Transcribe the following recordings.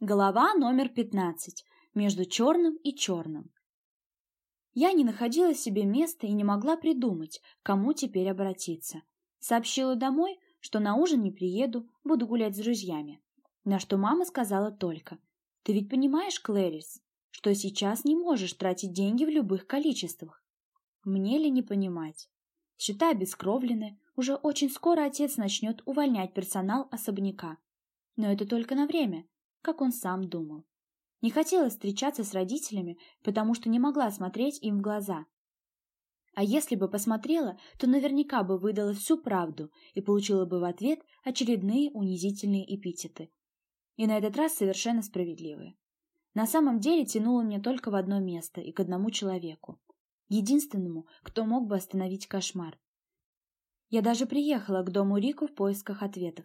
Голова номер 15. Между черным и черным. Я не находила себе места и не могла придумать, кому теперь обратиться. Сообщила домой, что на ужин не приеду, буду гулять с друзьями. На что мама сказала только, «Ты ведь понимаешь, Клэрис, что сейчас не можешь тратить деньги в любых количествах?» Мне ли не понимать? Счета обескровлены, уже очень скоро отец начнет увольнять персонал особняка. Но это только на время, как он сам думал. Не хотела встречаться с родителями, потому что не могла смотреть им в глаза. А если бы посмотрела, то наверняка бы выдала всю правду и получила бы в ответ очередные унизительные эпитеты. И на этот раз совершенно справедливые. На самом деле тянуло мне только в одно место и к одному человеку. Единственному, кто мог бы остановить кошмар. Я даже приехала к дому Рику в поисках ответов,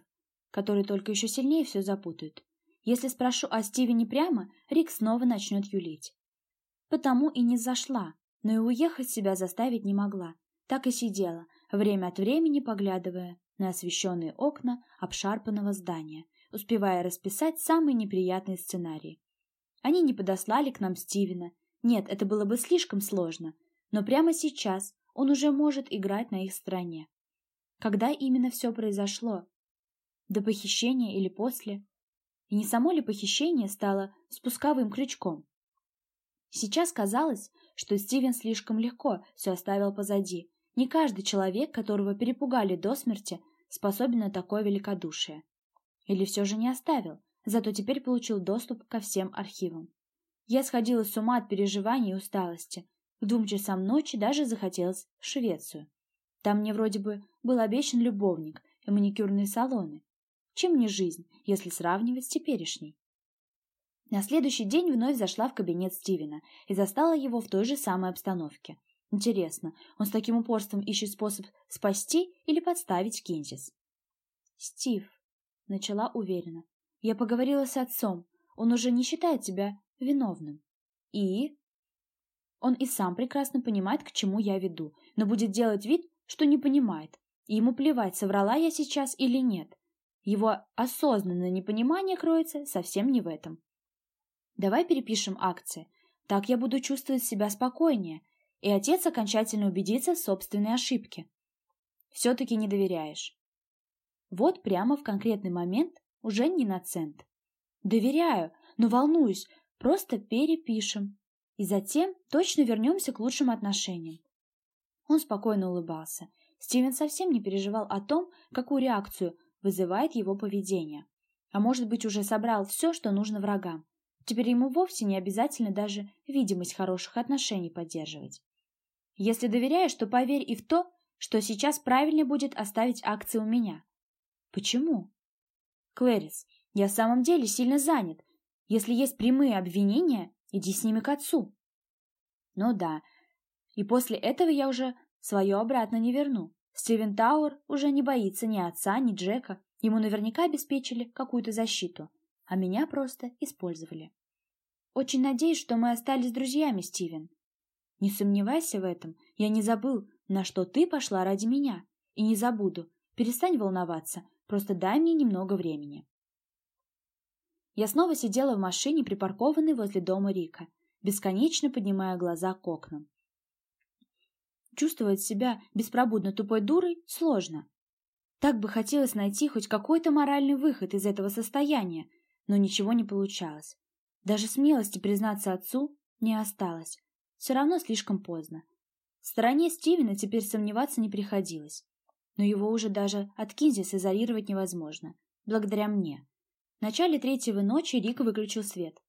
которые только еще сильнее все запутают. Если спрошу о Стивене прямо, Рик снова начнет юлить. Потому и не зашла, но и уехать себя заставить не могла. Так и сидела, время от времени поглядывая на освещенные окна обшарпанного здания, успевая расписать самые неприятные сценарии. Они не подослали к нам Стивена. Нет, это было бы слишком сложно. Но прямо сейчас он уже может играть на их стороне. Когда именно все произошло? До похищения или после? И не само ли похищение стало спусковым крючком? Сейчас казалось, что Стивен слишком легко все оставил позади. Не каждый человек, которого перепугали до смерти, способен на такое великодушие. Или все же не оставил, зато теперь получил доступ ко всем архивам. Я сходила с ума от переживаний и усталости. К двум часам ночи даже захотелось в Швецию. Там мне вроде бы был обещан любовник и маникюрные салоны. Чем не жизнь, если сравнивать с теперешней? На следующий день вновь зашла в кабинет Стивена и застала его в той же самой обстановке. Интересно, он с таким упорством ищет способ спасти или подставить Кинзис? «Стив», — начала уверенно, — «я поговорила с отцом. Он уже не считает тебя виновным». «И?» Он и сам прекрасно понимает, к чему я веду, но будет делать вид, что не понимает. И ему плевать, соврала я сейчас или нет. Его осознанное непонимание кроется совсем не в этом. Давай перепишем акции. Так я буду чувствовать себя спокойнее, и отец окончательно убедится в собственной ошибке. Все-таки не доверяешь. Вот прямо в конкретный момент уже не на цент. Доверяю, но волнуюсь, просто перепишем. И затем точно вернемся к лучшим отношениям. Он спокойно улыбался. Стивен совсем не переживал о том, какую реакцию вызывает его поведение. А может быть, уже собрал все, что нужно врагам. Теперь ему вовсе не обязательно даже видимость хороших отношений поддерживать. Если доверяешь, то поверь и в то, что сейчас правильнее будет оставить акции у меня. Почему? Клэрис, я в самом деле сильно занят. Если есть прямые обвинения, иди с ними к отцу. Ну да, и после этого я уже свое обратно не верну. Стивен Тауэр уже не боится ни отца, ни Джека. Ему наверняка обеспечили какую-то защиту, а меня просто использовали. Очень надеюсь, что мы остались друзьями, Стивен. Не сомневайся в этом. Я не забыл, на что ты пошла ради меня. И не забуду. Перестань волноваться. Просто дай мне немного времени. Я снова сидела в машине, припаркованной возле дома Рика, бесконечно поднимая глаза к окнам. Чувствовать себя беспробудно тупой дурой сложно. Так бы хотелось найти хоть какой-то моральный выход из этого состояния, но ничего не получалось. Даже смелости признаться отцу не осталось. Все равно слишком поздно. В стороне Стивена теперь сомневаться не приходилось. Но его уже даже от Кинзис изолировать невозможно. Благодаря мне. В начале третьего ночи Рик выключил свет.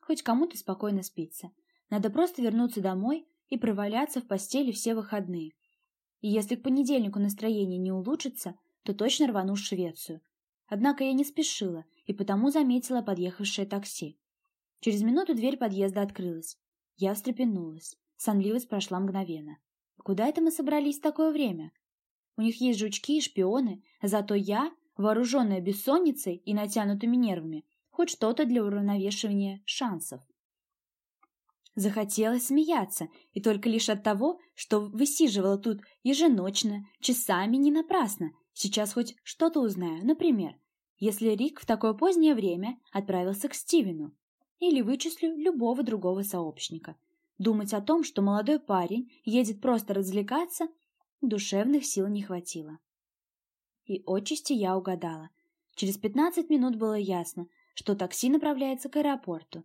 Хоть кому-то спокойно спится. Надо просто вернуться домой и проваляться в постели все выходные. И если к понедельнику настроение не улучшится, то точно рвану в Швецию. Однако я не спешила и потому заметила подъехавшее такси. Через минуту дверь подъезда открылась. Я встрепенулась. Сонливость прошла мгновенно. Куда это мы собрались в такое время? У них есть жучки и шпионы, зато я, вооруженная бессонницей и натянутыми нервами, хоть что-то для уравновешивания шансов. Захотелось смеяться, и только лишь от того, что высиживала тут еженочно, часами не напрасно. Сейчас хоть что-то узнаю. Например, если Рик в такое позднее время отправился к Стивену? Или вычислю любого другого сообщника. Думать о том, что молодой парень едет просто развлекаться, душевных сил не хватило. И отчасти я угадала. Через пятнадцать минут было ясно, что такси направляется к аэропорту.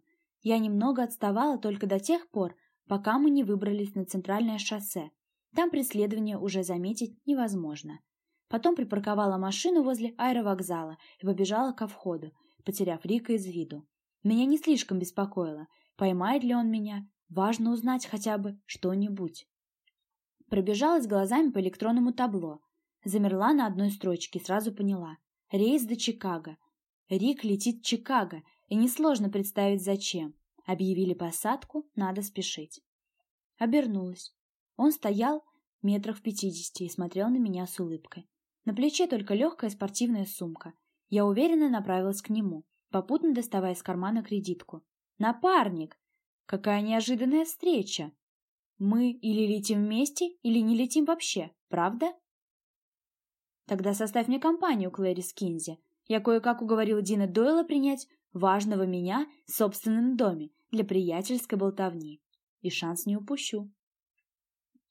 Я немного отставала только до тех пор, пока мы не выбрались на центральное шоссе. Там преследование уже заметить невозможно. Потом припарковала машину возле аэровокзала и побежала ко входу, потеряв Рика из виду. Меня не слишком беспокоило, поймает ли он меня, важно узнать хотя бы что-нибудь. Пробежалась глазами по электронному табло, замерла на одной строчке сразу поняла. Рейс до Чикаго. Рик летит в Чикаго, и несложно представить зачем. Объявили посадку, надо спешить. Обернулась. Он стоял метрах в пятидесяти и смотрел на меня с улыбкой. На плече только легкая спортивная сумка. Я уверенно направилась к нему, попутно доставая из кармана кредитку. «Напарник! Какая неожиданная встреча! Мы или летим вместе, или не летим вообще, правда?» «Тогда составь мне компанию, Клэри Скинзи. Я кое-как уговорил Дина Дойла принять важного меня в собственном доме для приятельской болтовни. И шанс не упущу».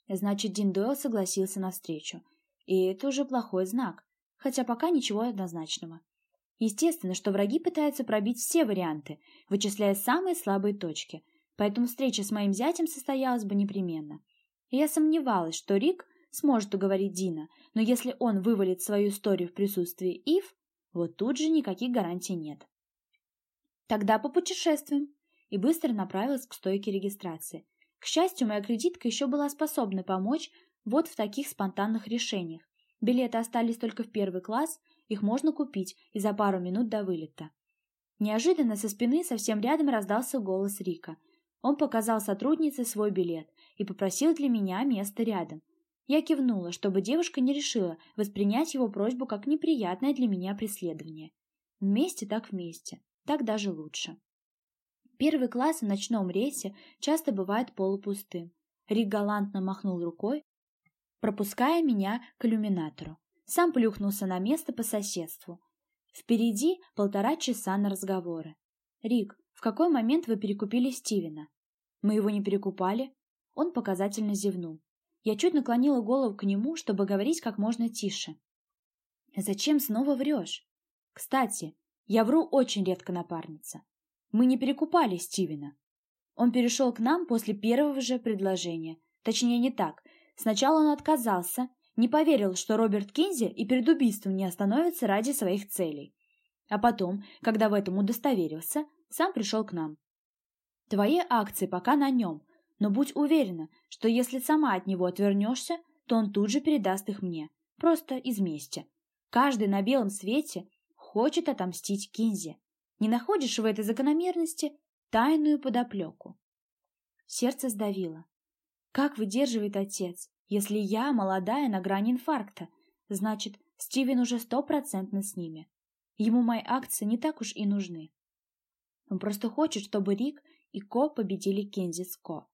Значит, Дин Дойл согласился на встречу. И это уже плохой знак, хотя пока ничего однозначного. Естественно, что враги пытаются пробить все варианты, вычисляя самые слабые точки, поэтому встреча с моим зятем состоялась бы непременно. И я сомневалась, что Рик сможет уговорить Дина, но если он вывалит свою историю в присутствии Ив, вот тут же никаких гарантий нет. Тогда попутешествуем. И быстро направилась к стойке регистрации. К счастью, моя кредитка еще была способна помочь вот в таких спонтанных решениях. Билеты остались только в первый класс, их можно купить и за пару минут до вылета. Неожиданно со спины совсем рядом раздался голос Рика. Он показал сотруднице свой билет и попросил для меня место рядом. Я кивнула, чтобы девушка не решила воспринять его просьбу как неприятное для меня преследование. Вместе так вместе, так даже лучше. Первый класс в ночном рейсе часто бывает полупустым. Рик галантно махнул рукой, пропуская меня к иллюминатору. Сам плюхнулся на место по соседству. Впереди полтора часа на разговоры. «Рик, в какой момент вы перекупили Стивена?» «Мы его не перекупали». Он показательно зевнул. Я чуть наклонила голову к нему, чтобы говорить как можно тише. «Зачем снова врешь?» «Кстати, я вру очень редко, напарница. Мы не перекупали Стивена. Он перешел к нам после первого же предложения. Точнее, не так. Сначала он отказался, не поверил, что Роберт Кинзи и перед убийством не остановится ради своих целей. А потом, когда в этом удостоверился, сам пришел к нам. Твои акции пока на нем, но будь уверена, что если сама от него отвернешься, то он тут же передаст их мне, просто из мести. Каждый на белом свете хочет отомстить Кинзи. Не находишь в этой закономерности тайную подоплеку? Сердце сдавило. Как выдерживает отец, если я молодая на грани инфаркта? Значит, Стивен уже стопроцентно с ними. Ему мои акции не так уж и нужны. Он просто хочет, чтобы Рик и Ко победили Кензи с Ко.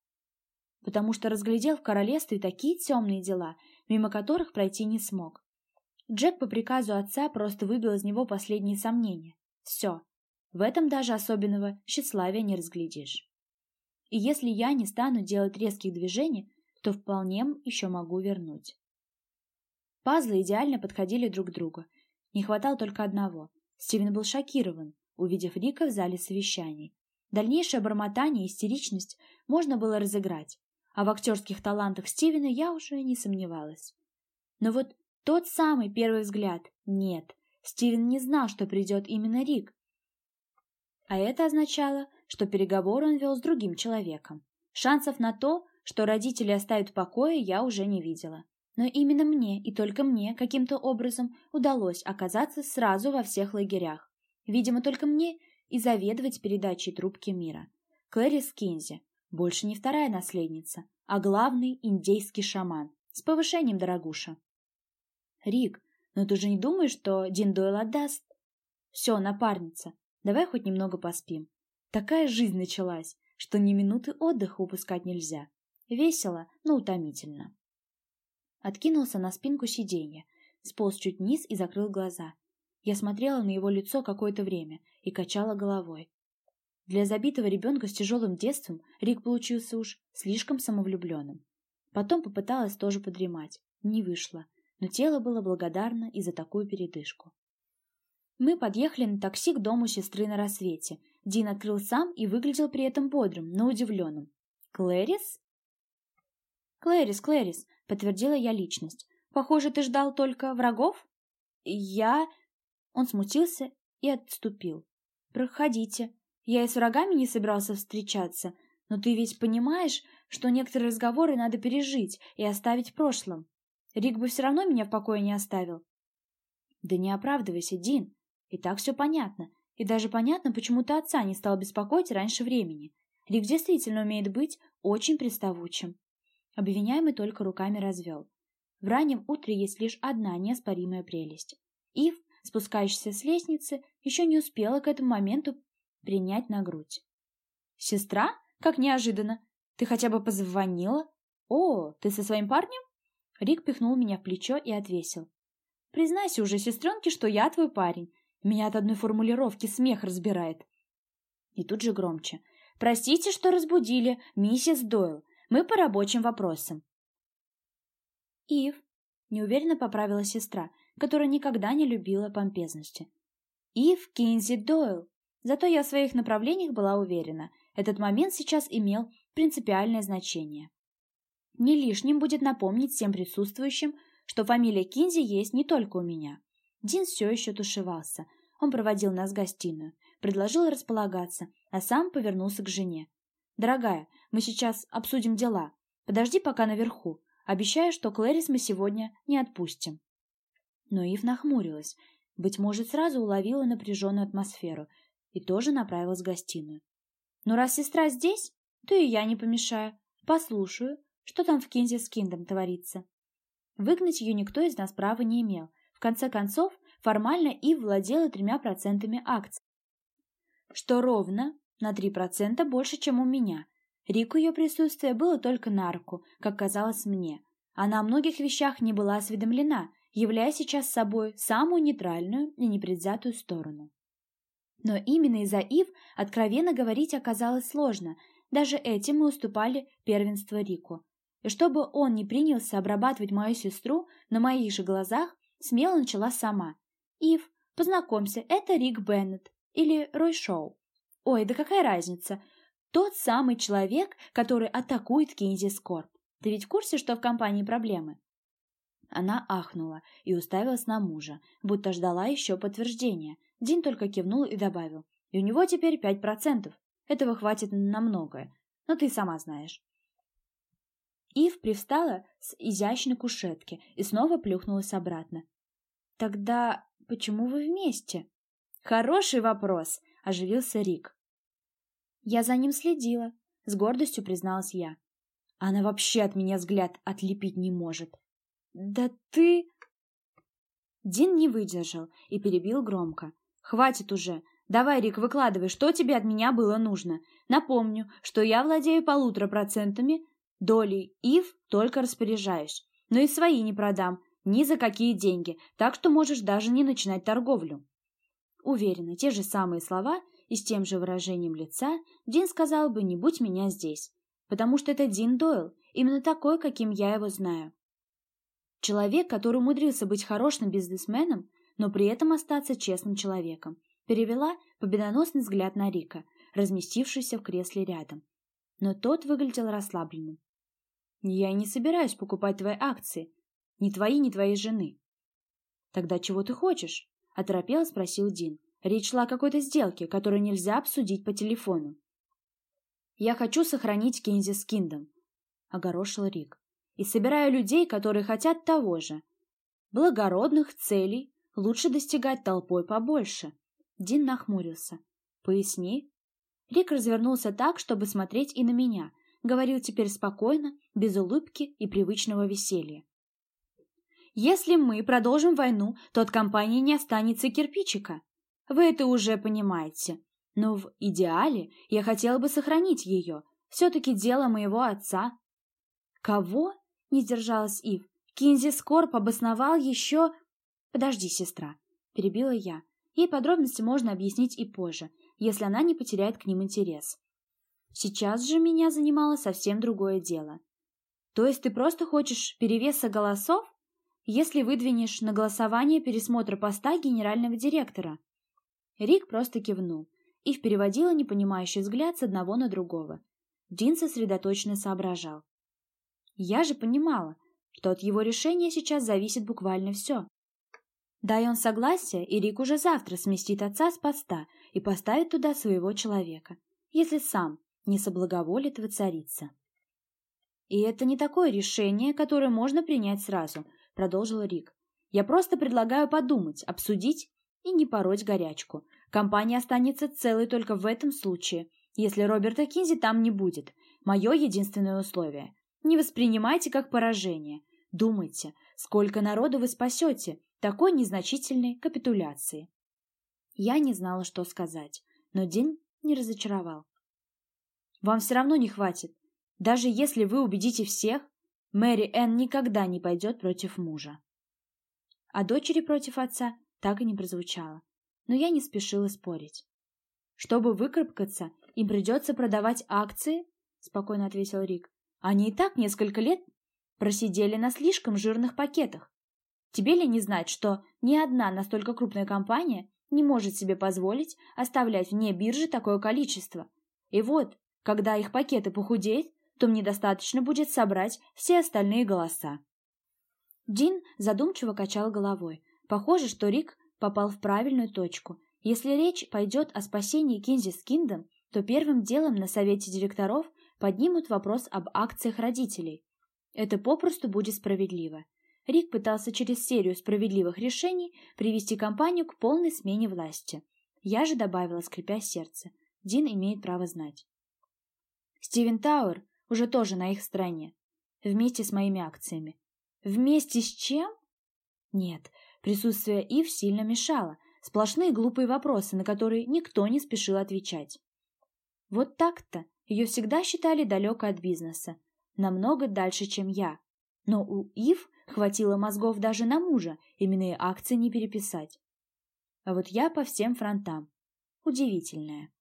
Потому что разглядел в королевстве такие темные дела, мимо которых пройти не смог. Джек по приказу отца просто выбил из него последние сомнения. Все. В этом даже особенного тщеславия не разглядишь. И если я не стану делать резких движений, то вполне еще могу вернуть. Пазлы идеально подходили друг к другу. Не хватало только одного. Стивен был шокирован, увидев Рика в зале совещаний. Дальнейшее бормотание и истеричность можно было разыграть, а в актерских талантах Стивена я уже не сомневалась. Но вот тот самый первый взгляд — нет. Стивен не знал, что придет именно Рик. А это означало, что переговоры он вел с другим человеком. Шансов на то, что родители оставят в покое, я уже не видела. Но именно мне и только мне каким-то образом удалось оказаться сразу во всех лагерях. Видимо, только мне и заведовать передачей трубки мира. Клэри Скинзи, больше не вторая наследница, а главный индейский шаман, с повышением дорогуша. Рик, но ты же не думаешь, что Дин Дойл отдаст? Все, напарница, давай хоть немного поспим. Такая жизнь началась, что ни минуты отдыха упускать нельзя. Весело, но утомительно. Откинулся на спинку сиденья, сполз чуть вниз и закрыл глаза. Я смотрела на его лицо какое-то время и качала головой. Для забитого ребенка с тяжелым детством Рик получился уж слишком самовлюбленным. Потом попыталась тоже подремать. Не вышло, но тело было благодарно и за такую передышку. Мы подъехали на такси к дому сестры на рассвете. Дин открыл сам и выглядел при этом бодрым, но удивленным. «Клэрис?» «Клэрис, Клэрис», — подтвердила я личность. «Похоже, ты ждал только врагов?» «Я...» Он смутился и отступил. «Проходите. Я и с врагами не собирался встречаться, но ты ведь понимаешь, что некоторые разговоры надо пережить и оставить в прошлом. Рик бы все равно меня в покое не оставил». «Да не оправдывайся, Дин. И так все понятно. И даже понятно, почему ты отца не стал беспокоить раньше времени. Рик действительно умеет быть очень приставучим. Обвиняемый только руками развел. В раннем утре есть лишь одна неоспоримая прелесть. Ив, спускающаяся с лестницы, еще не успела к этому моменту принять на грудь. «Сестра? Как неожиданно! Ты хотя бы позвонила? О, ты со своим парнем?» Рик пихнул меня в плечо и отвесил. «Признайся уже, сестренке, что я твой парень. Меня от одной формулировки смех разбирает». И тут же громче. «Простите, что разбудили, миссис Дойл. Мы по рабочим вопросам». «Ив», — неуверенно поправила сестра, которая никогда не любила помпезности. «Ив Кинзи Дойл». Зато я в своих направлениях была уверена. Этот момент сейчас имел принципиальное значение. Не лишним будет напомнить всем присутствующим, что фамилия Кинзи есть не только у меня. Дин все еще тушевался. Он проводил нас в гостиную, предложил располагаться, а сам повернулся к жене. «Дорогая, мы сейчас обсудим дела. Подожди пока наверху. Обещаю, что Клэрис мы сегодня не отпустим». Но Ив нахмурилась. Быть может, сразу уловила напряженную атмосферу и тоже направилась в гостиную. «Ну, раз сестра здесь, то и я не помешаю. Послушаю, что там в Кинзе с Киндом творится». Выгнать ее никто из нас права не имел. Конце концов, формально Ив владела тремя процентами акций, что ровно на 3% больше, чем у меня. Рику ее присутствие было только на руку, как казалось мне. Она о многих вещах не была осведомлена, являя сейчас собой самую нейтральную и непредвзятую сторону. Но именно из-за Ив откровенно говорить оказалось сложно, даже этим мы уступали первенство Рику. И чтобы он не принялся обрабатывать мою сестру на моих же глазах, смело начала сама. «Ив, познакомься, это Рик Беннет или Рой Шоу. Ой, да какая разница? Тот самый человек, который атакует Кинзи Скорб. Ты ведь в курсе, что в компании проблемы? Она ахнула и уставилась на мужа, будто ждала еще подтверждения. Дин только кивнул и добавил. И у него теперь пять процентов. Этого хватит на многое. Но ты сама знаешь. Ив привстала с изящной кушетки и снова плюхнулась обратно. «Тогда почему вы вместе?» «Хороший вопрос», — оживился Рик. «Я за ним следила», — с гордостью призналась я. «Она вообще от меня взгляд отлепить не может». «Да ты...» Дин не выдержал и перебил громко. «Хватит уже. Давай, Рик, выкладывай, что тебе от меня было нужно. Напомню, что я владею полутора процентами долей ИВ, только распоряжаюсь. Но и свои не продам, ни за какие деньги, так что можешь даже не начинать торговлю». Уверена, те же самые слова и с тем же выражением лица Дин сказал бы «не будь меня здесь», потому что это Дин Дойл, именно такой, каким я его знаю. Человек, который умудрился быть хорошим бизнесменом, но при этом остаться честным человеком, перевела победоносный взгляд на Рика, разместившийся в кресле рядом. Но тот выглядел расслабленным. «Я не собираюсь покупать твои акции. Ни твои, ни твоей жены». «Тогда чего ты хочешь?» — оторопело спросил Дин. Речь шла о какой-то сделке, которую нельзя обсудить по телефону. «Я хочу сохранить Кензи с Киндом», — огорошил Рик. «И собираю людей, которые хотят того же. Благородных целей лучше достигать толпой побольше». Дин нахмурился. «Поясни». Рик развернулся так, чтобы смотреть и на меня. Говорил теперь спокойно, без улыбки и привычного веселья. Если мы продолжим войну, то от компании не останется кирпичика. Вы это уже понимаете. Но в идеале я хотела бы сохранить ее. Все-таки дело моего отца. Кого? Не сдержалась Ив. Кинзи Скорп обосновал еще... Подожди, сестра. — перебила я. Ей подробности можно объяснить и позже, если она не потеряет к ним интерес. Сейчас же меня занимало совсем другое дело. То есть ты просто хочешь перевеса голосов, если выдвинешь на голосование пересмотра поста генерального директора? Рик просто кивнул. и переводила непонимающий взгляд с одного на другого. Дин сосредоточенно соображал. Я же понимала, что от его решения сейчас зависит буквально все. Дай он согласие, и Рик уже завтра сместит отца с поста и поставит туда своего человека, если сам не соблаговолит воцариться. «И это не такое решение, которое можно принять сразу», — продолжил Рик. «Я просто предлагаю подумать, обсудить и не пороть горячку. Компания останется целой только в этом случае, если Роберта Кинзи там не будет. Мое единственное условие. Не воспринимайте как поражение. Думайте, сколько народу вы спасете такой незначительной капитуляции. Я не знала, что сказать, но Дин не разочаровал. Вам все равно не хватит. Даже если вы убедите всех, Мэри Энн никогда не пойдет против мужа. А дочери против отца так и не прозвучало, но я не спешила спорить. Чтобы выкарабкаться, им придется продавать акции, спокойно ответил Рик. Они и так несколько лет просидели на слишком жирных пакетах. Тебе ли не знать, что ни одна настолько крупная компания не может себе позволить оставлять вне биржи такое количество? И вот, когда их пакеты похудеют, то мне достаточно будет собрать все остальные голоса. Дин задумчиво качал головой. Похоже, что Рик попал в правильную точку. Если речь пойдет о спасении Кинзис Киндом, то первым делом на совете директоров поднимут вопрос об акциях родителей. Это попросту будет справедливо. Рик пытался через серию справедливых решений привести компанию к полной смене власти. Я же добавила, скрипя сердце. Дин имеет право знать. Стивен Тауэр уже тоже на их стороне. Вместе с моими акциями. Вместе с чем? Нет, присутствие Ив сильно мешало. Сплошные глупые вопросы, на которые никто не спешил отвечать. Вот так-то ее всегда считали далеко от бизнеса. Намного дальше, чем я. Но у Ив хватило мозгов даже на мужа именные акции не переписать. А вот я по всем фронтам. Удивительная.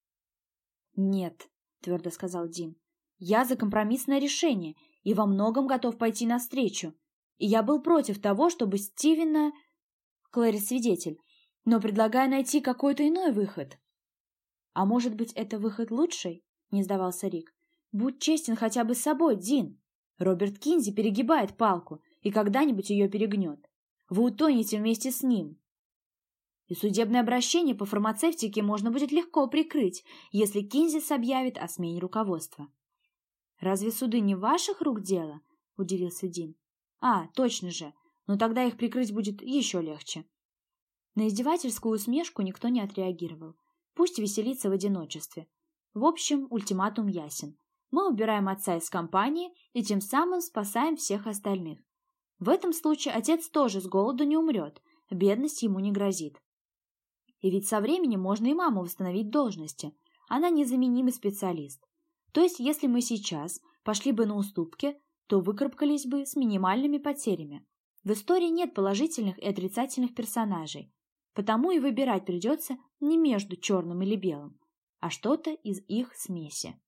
«Нет», — твердо сказал Дин, — «я за компромиссное решение и во многом готов пойти навстречу. И я был против того, чтобы Стивена...» Клэри свидетель, но предлагаю найти какой-то иной выход. «А может быть, это выход лучший?» — не сдавался Рик. «Будь честен хотя бы с собой, Дин. Роберт Кинзи перегибает палку и когда-нибудь ее перегнет. Вы утонете вместе с ним. И судебное обращение по фармацевтике можно будет легко прикрыть, если Кинзис объявит о смене руководства. «Разве суды не ваших рук дело?» – удивился Дин. «А, точно же, но тогда их прикрыть будет еще легче». На издевательскую усмешку никто не отреагировал. Пусть веселится в одиночестве. В общем, ультиматум ясен. Мы убираем отца из компании и тем самым спасаем всех остальных. В этом случае отец тоже с голоду не умрет, бедность ему не грозит. И ведь со временем можно и маму восстановить должности. Она незаменимый специалист. То есть, если мы сейчас пошли бы на уступки, то выкарабкались бы с минимальными потерями. В истории нет положительных и отрицательных персонажей, потому и выбирать придется не между черным или белым, а что-то из их смеси.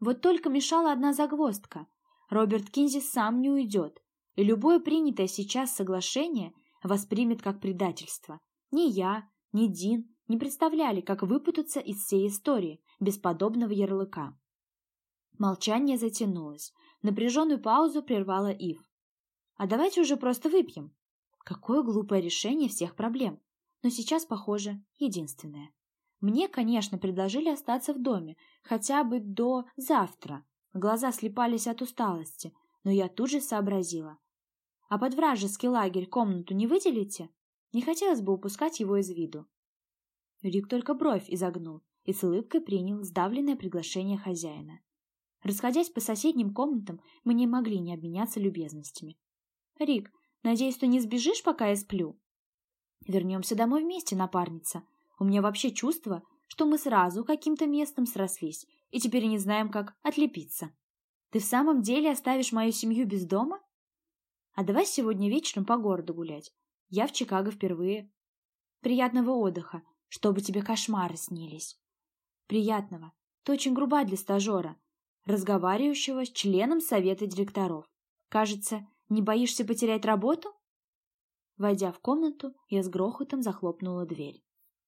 Вот только мешала одна загвоздка. Роберт Кинзи сам не уйдет, и любое принятое сейчас соглашение воспримет как предательство. Ни я, ни Дин не представляли, как выпутаться из всей истории без подобного ярлыка. Молчание затянулось. Напряженную паузу прервала Ив. «А давайте уже просто выпьем». Какое глупое решение всех проблем. Но сейчас, похоже, единственное. Мне, конечно, предложили остаться в доме, хотя бы до завтра. Глаза слепались от усталости, но я тут же сообразила. А под вражеский лагерь комнату не выделите? Не хотелось бы упускать его из виду. Рик только бровь изогнул и с улыбкой принял сдавленное приглашение хозяина. Расходясь по соседним комнатам, мы не могли не обменяться любезностями. «Рик, надеюсь, ты не сбежишь, пока я сплю?» «Вернемся домой вместе, напарница. У меня вообще чувство, что мы сразу каким-то местом срослись и теперь не знаем, как отлепиться. Ты в самом деле оставишь мою семью без дома?» А давай сегодня вечером по городу гулять. Я в Чикаго впервые. Приятного отдыха, чтобы тебе кошмары снились. Приятного. Ты очень груба для стажера, разговаривающего с членом совета директоров. Кажется, не боишься потерять работу? Войдя в комнату, я с грохотом захлопнула дверь.